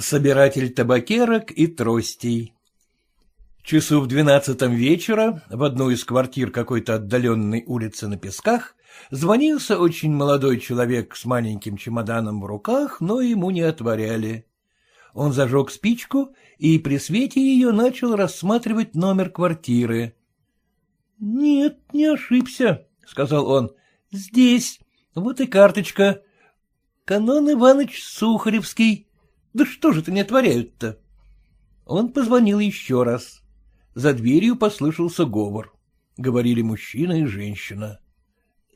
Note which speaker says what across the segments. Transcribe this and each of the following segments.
Speaker 1: Собиратель табакерок и тростей Часу в двенадцатом вечера в одну из квартир какой-то отдаленной улицы на Песках звонился очень молодой человек с маленьким чемоданом в руках, но ему не отворяли. Он зажег спичку и при свете ее начал рассматривать номер квартиры. — Нет, не ошибся, — сказал он. — Здесь. Вот и карточка. Канон Иванович Сухаревский. Да что же это не отворяют-то? Он позвонил еще раз. За дверью послышался говор. Говорили мужчина и женщина.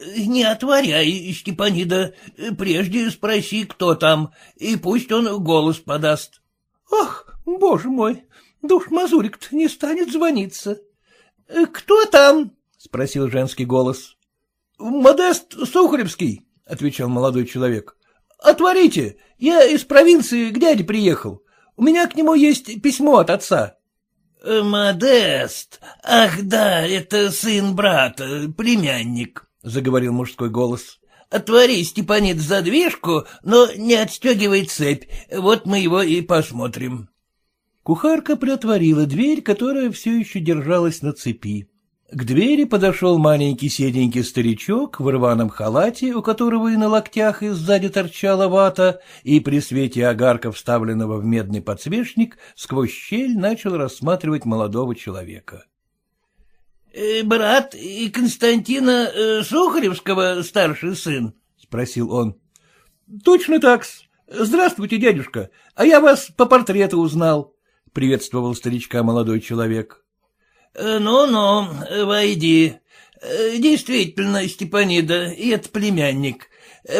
Speaker 2: — Не отворяй, Степанида, прежде спроси, кто там, и пусть он голос подаст.
Speaker 3: — Ах, боже мой, душ Мазурик-то не станет звониться. — Кто там? — спросил женский голос.
Speaker 1: — Модест Сухаревский, — отвечал молодой человек. — Отворите, я из провинции к дяде приехал. У меня к нему есть письмо от отца.
Speaker 2: — Модест, ах да, это сын брата, племянник, — заговорил мужской голос. — Отвори, Степанит, задвижку, но не отстегивай цепь, вот мы его и посмотрим.
Speaker 1: Кухарка приотворила дверь, которая все еще держалась на цепи. К двери подошел маленький седенький старичок в рваном халате, у которого и на локтях и сзади торчала вата, и при свете огарка, вставленного в медный подсвечник, сквозь щель начал рассматривать молодого человека.
Speaker 2: «Э, — Брат Константина э, Сухаревского старший сын? — спросил он.
Speaker 1: — Точно так -с. Здравствуйте, дядюшка, а я вас по портрету узнал, — приветствовал старичка молодой человек.
Speaker 2: Э, ну — Ну-ну, войди. Э, действительно, Степанида, и это племянник.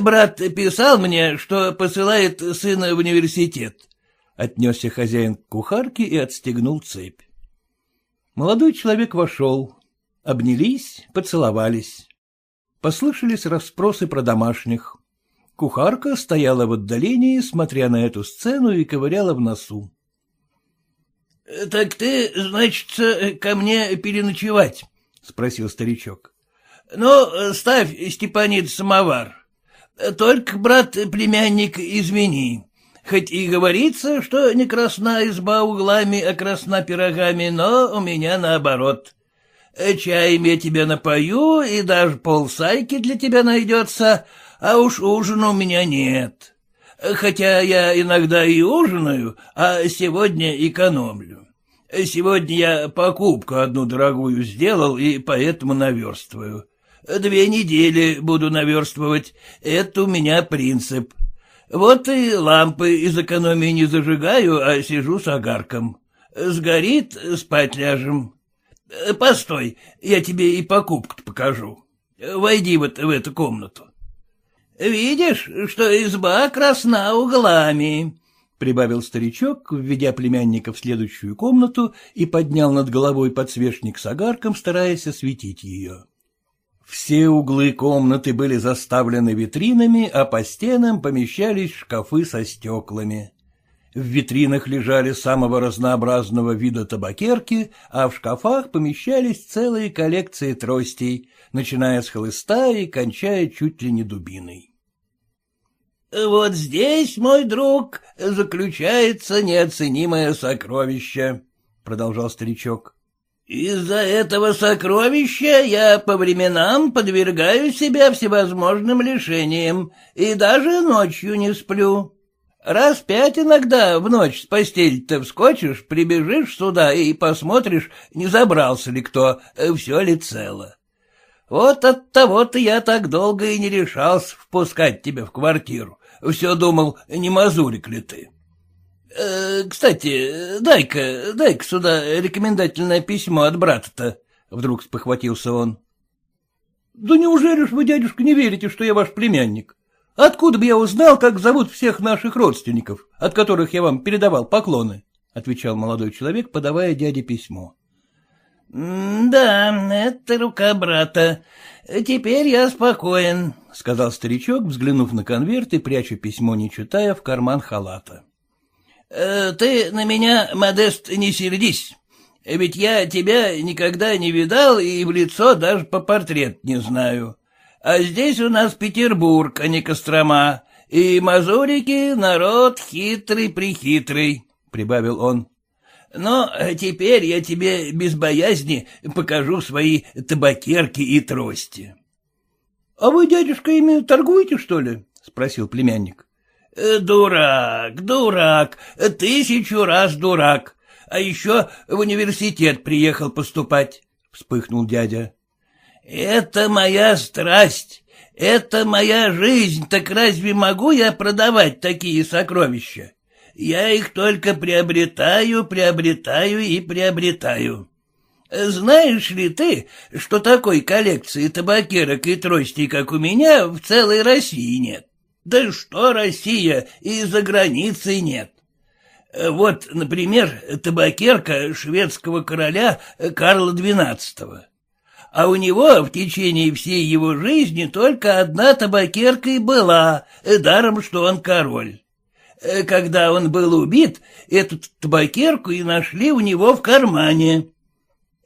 Speaker 2: Брат писал мне, что посылает сына в университет.
Speaker 1: Отнесся хозяин к кухарке и отстегнул цепь. Молодой человек вошел. Обнялись, поцеловались. Послышались расспросы про домашних. Кухарка стояла в отдалении, смотря на эту сцену и ковыряла в носу.
Speaker 2: — Так ты, значит, ко мне переночевать? — спросил старичок. — Ну, ставь, Степанид, самовар. Только, брат, племянник, измени. Хоть и говорится, что не красна изба углами, а красна пирогами, но у меня наоборот. Чаем я тебя напою, и даже полсайки для тебя найдется, а уж ужина у меня нет. — хотя я иногда и ужинаю, а сегодня экономлю. Сегодня я покупку одну дорогую сделал и поэтому наверстываю. Две недели буду наверстывать, это у меня принцип. Вот и лампы из экономии не зажигаю, а сижу с огарком. Сгорит, спать ляжем. Постой, я тебе и покупку покажу. Войди вот в эту комнату. — Видишь, что изба красна углами, — прибавил старичок, введя племянника в следующую комнату и поднял над головой подсвечник с огарком, стараясь осветить ее. Все углы комнаты были заставлены витринами, а по стенам помещались шкафы со стеклами. В витринах лежали самого разнообразного вида табакерки, а в шкафах помещались целые коллекции тростей, начиная с хлыста и кончая чуть ли не дубиной. «Вот здесь, мой друг, заключается неоценимое сокровище», — продолжал старичок. «Из-за этого сокровища я по временам подвергаю себя всевозможным лишениям и даже ночью не сплю. Раз пять иногда в ночь с постели-то вскочишь, прибежишь сюда и посмотришь, не забрался ли кто, все ли цело. Вот от того-то я так долго и не решался впускать тебя в квартиру. Все думал, не мазурик ли ты. Э, кстати, дай-ка, дай-ка сюда рекомендательное письмо от брата-то, — вдруг спохватился он.
Speaker 1: — Да неужели ж вы, дядюшка, не верите, что я ваш племянник? Откуда бы я узнал, как зовут всех наших родственников, от которых я вам передавал поклоны? — отвечал молодой человек, подавая дяде письмо.
Speaker 2: — Да, это рука брата. Теперь я спокоен, — сказал старичок, взглянув на конверт и пряча письмо, не читая, в карман халата. «Э, — Ты на меня, Модест, не сердись. Ведь я тебя никогда не видал и в лицо даже по портрет не знаю. А здесь у нас Петербург, а не Кострома, И мазурики — народ хитрый-прихитрый, — прибавил он. Но теперь я тебе без боязни покажу свои табакерки и трости.
Speaker 3: — А вы, дядюшка, ими торгуете, что ли? — спросил племянник.
Speaker 2: — Дурак, дурак, тысячу раз дурак. А еще в университет приехал поступать, — вспыхнул дядя. — Это моя страсть, это моя жизнь, так разве могу я продавать такие сокровища? Я их только приобретаю, приобретаю и приобретаю. Знаешь ли ты, что такой коллекции табакерок и тростей, как у меня, в целой России нет? Да что Россия, и за границей нет. Вот, например, табакерка шведского короля Карла XII. А у него в течение всей его жизни только одна табакерка и была, даром, что он король. Когда он был убит, эту табакерку и нашли у него в кармане.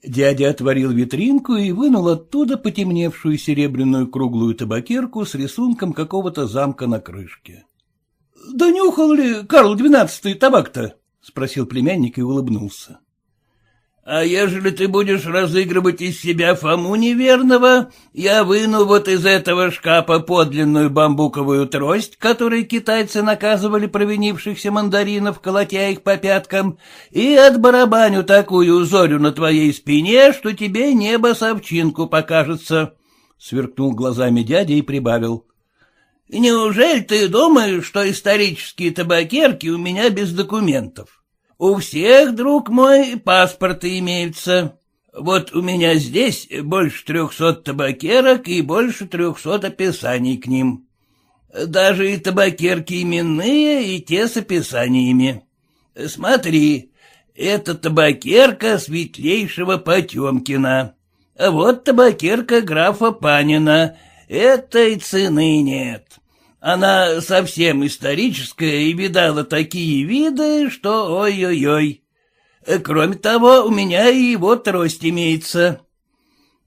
Speaker 1: Дядя отворил витринку и вынул оттуда потемневшую серебряную круглую табакерку с рисунком какого-то замка на крышке.
Speaker 3: — Да нюхал ли Карл XII табак-то? — спросил племянник и улыбнулся.
Speaker 2: А ежели ты будешь разыгрывать из себя Фому неверного, я выну вот из этого шкафа подлинную бамбуковую трость, которой китайцы наказывали провинившихся мандаринов, колотя их по пяткам, и отбарабаню такую зорю на твоей спине, что тебе небо совчинку покажется. Сверкнул глазами дядя и прибавил. — Неужели ты думаешь, что исторические табакерки у меня без документов? У всех, друг мой, паспорты имеются. Вот у меня здесь больше трехсот табакерок и больше трехсот описаний к ним. Даже и табакерки именные, и те с описаниями. Смотри, это табакерка светлейшего Потемкина. А вот табакерка графа Панина. Этой цены нет. Она совсем историческая и видала такие виды, что ой-ой-ой. Кроме того, у меня и его трость имеется.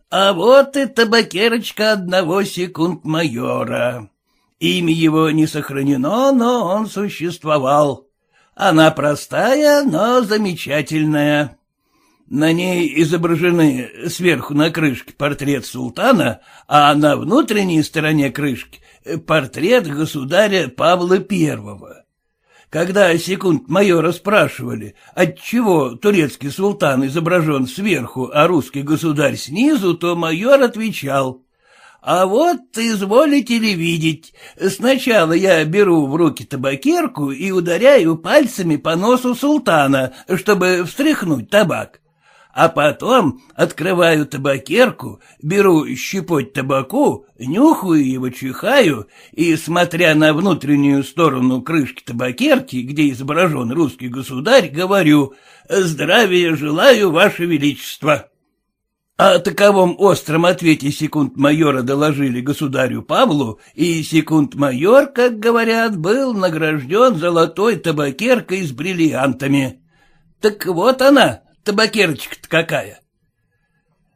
Speaker 2: А вот и табакерочка одного секунд-майора. Имя его не сохранено, но он существовал. Она простая, но замечательная. На ней изображены сверху на крышке портрет султана, а на внутренней стороне крышки портрет государя Павла Первого. Когда секунд майора спрашивали, отчего турецкий султан изображен сверху, а русский государь снизу, то майор отвечал, «А вот, изволите ли видеть, сначала я беру в руки табакерку и ударяю пальцами по носу султана, чтобы встряхнуть табак а потом открываю табакерку, беру щепоть табаку, нюхаю его, чихаю и, смотря на внутреннюю сторону крышки табакерки, где изображен русский государь, говорю «Здравия желаю, Ваше Величество». О таковом остром ответе секунд-майора доложили государю Павлу, и секунд-майор, как говорят, был награжден золотой табакеркой с бриллиантами. Так вот она, табакерочка-то какая.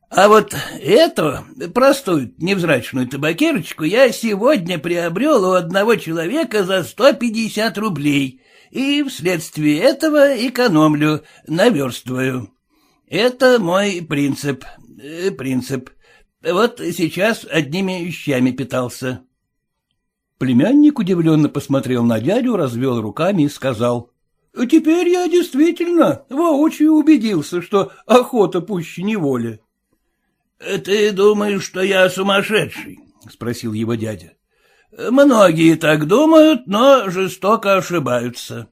Speaker 2: А вот эту простую невзрачную табакерочку я сегодня приобрел у одного человека за сто пятьдесят рублей и вследствие этого экономлю, наверстываю. Это мой принцип, э, принцип. Вот сейчас одними вещами питался.
Speaker 1: Племянник удивленно посмотрел на дядю, развел руками и сказал. — Теперь я действительно воочию убедился, что охота пуще неволи.
Speaker 2: — Ты думаешь, что я сумасшедший? — спросил его дядя. — Многие так думают, но жестоко ошибаются.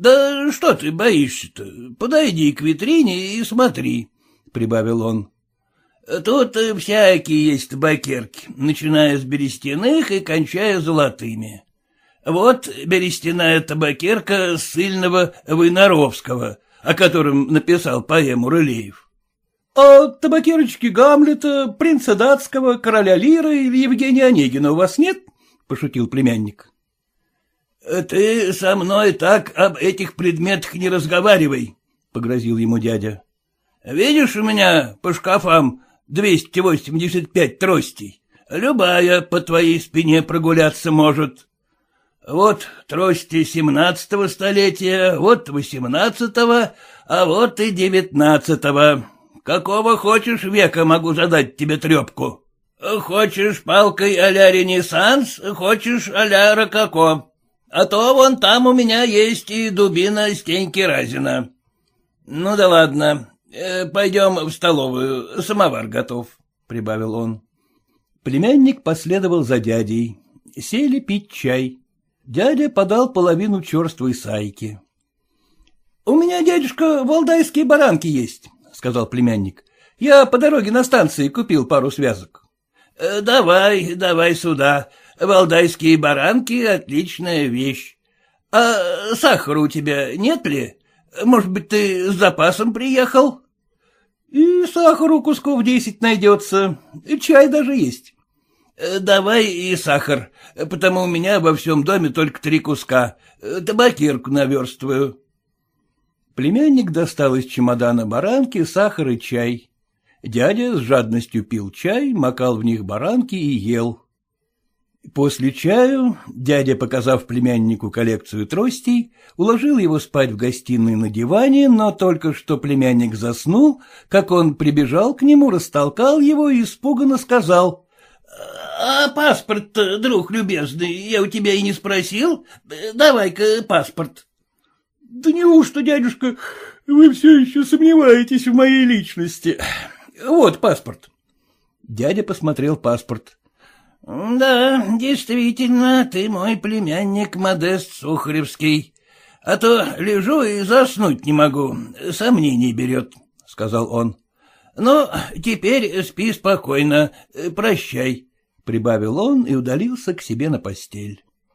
Speaker 2: Да что ты боишься-то? Подойди к витрине и смотри, — прибавил он. Тут всякие есть табакерки, начиная с берестяных и кончая золотыми. Вот берестяная табакерка сильного Войнаровского, о котором написал поэму Рылеев.
Speaker 3: — А табакерочки Гамлета, принца датского, короля Лира или Евгения Онегина у вас нет? — пошутил племянник.
Speaker 2: — Ты со мной так об этих предметах не разговаривай, — погрозил ему дядя. — Видишь у меня по шкафам 285 тростей? Любая по твоей спине прогуляться может. Вот трости семнадцатого столетия, вот восемнадцатого, а вот и девятнадцатого. Какого хочешь века могу задать тебе трепку? Хочешь палкой а-ля Ренессанс, хочешь а-ля Рококо. А то вон там у меня есть и дубина Стеньки Разина. Ну да ладно, э, пойдем в столовую, самовар готов, — прибавил он.
Speaker 1: Племянник последовал за дядей. Сели пить чай. Дядя подал половину черствой сайки. — У меня, дядюшка, валдайские баранки есть, — сказал племянник. — Я по дороге на станции купил пару связок.
Speaker 2: Э, — Давай, давай сюда. Валдайские баранки — отличная вещь. А сахара у тебя нет ли? Может быть, ты с запасом приехал?
Speaker 1: — И сахару кусков десять найдется, и чай даже есть.
Speaker 2: Э, — Давай и сахар, потому у меня во всем доме только три куска. Табакерку наверстываю.
Speaker 1: Племянник достал из чемодана баранки, сахар и чай. Дядя с жадностью пил чай, макал в них баранки и ел. После чаю дядя, показав племяннику коллекцию тростей, уложил его спать в гостиной на диване, но только что племянник заснул, как он прибежал к нему, растолкал его и испуганно сказал.
Speaker 2: — А паспорт, друг любезный, я у тебя и не спросил. Давай-ка паспорт.
Speaker 1: — Да неужто, дядюшка, вы все еще сомневаетесь в моей личности? Вот паспорт. Дядя посмотрел паспорт.
Speaker 2: — Да, действительно, ты мой племянник Модест Сухаревский. А то лежу и заснуть не могу, сомнений берет, — сказал он. — Ну, теперь спи спокойно, прощай, — прибавил он и удалился к себе на постель.